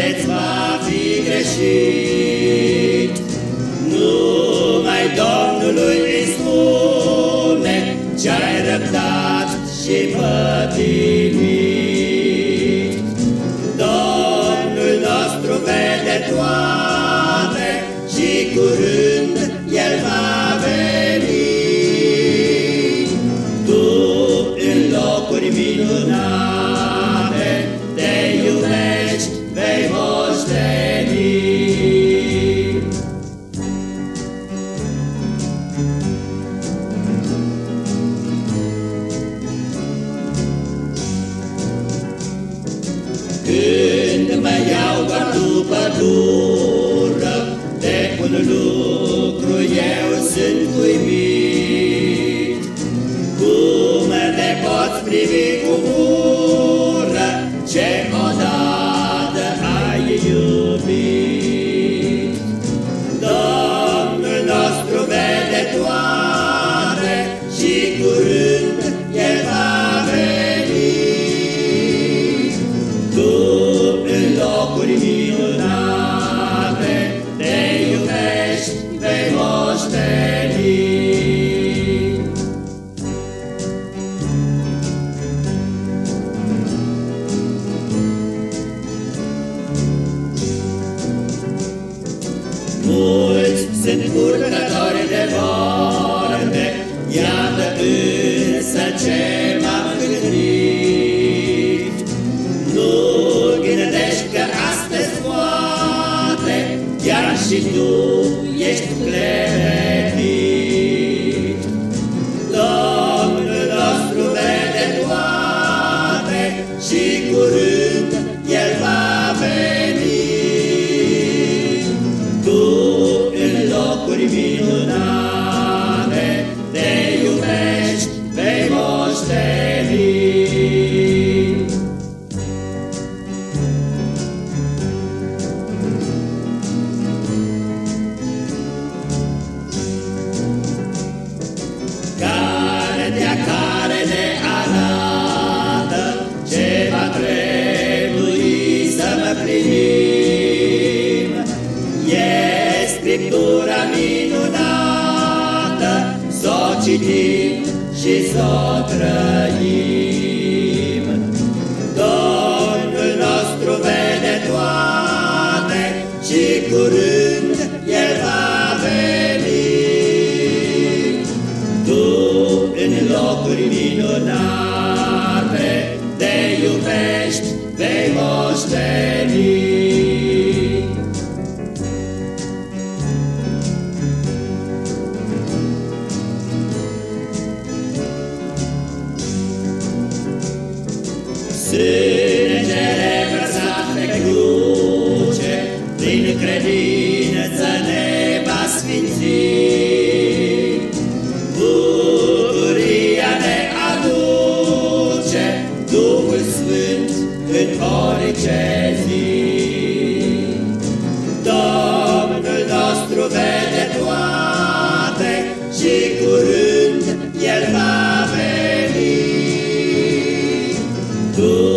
Când un frate-ți va fi greșit, Numai Domnului îi spune Ce-ai răbdat și pătimit. Domnul nostru vede toate Și curând El va veni. Tu în locuri minunate, Când mă iau doar după dură, De un lucru eu sunt uimit. Cum te poți privi cu ură, Ce sunt purtători de vorbe, iată însă ce m-am gândit. Nu gândești că chiar și tu ești clemenit. Domnul nostru vede toate și curând minunate te iubești, vei moșteni. Cartea care ne arată ce va trebui să mă plinim. Citim și s-o trăim. Domnul nostru vede toate și curând El va locuri minunate, te iubești, vei moșteni. credință ne va sfinți. Bucuria ne aduce Duhul Sfânt în orice zi. Domnul nostru vede toate și curând El va veni. Tu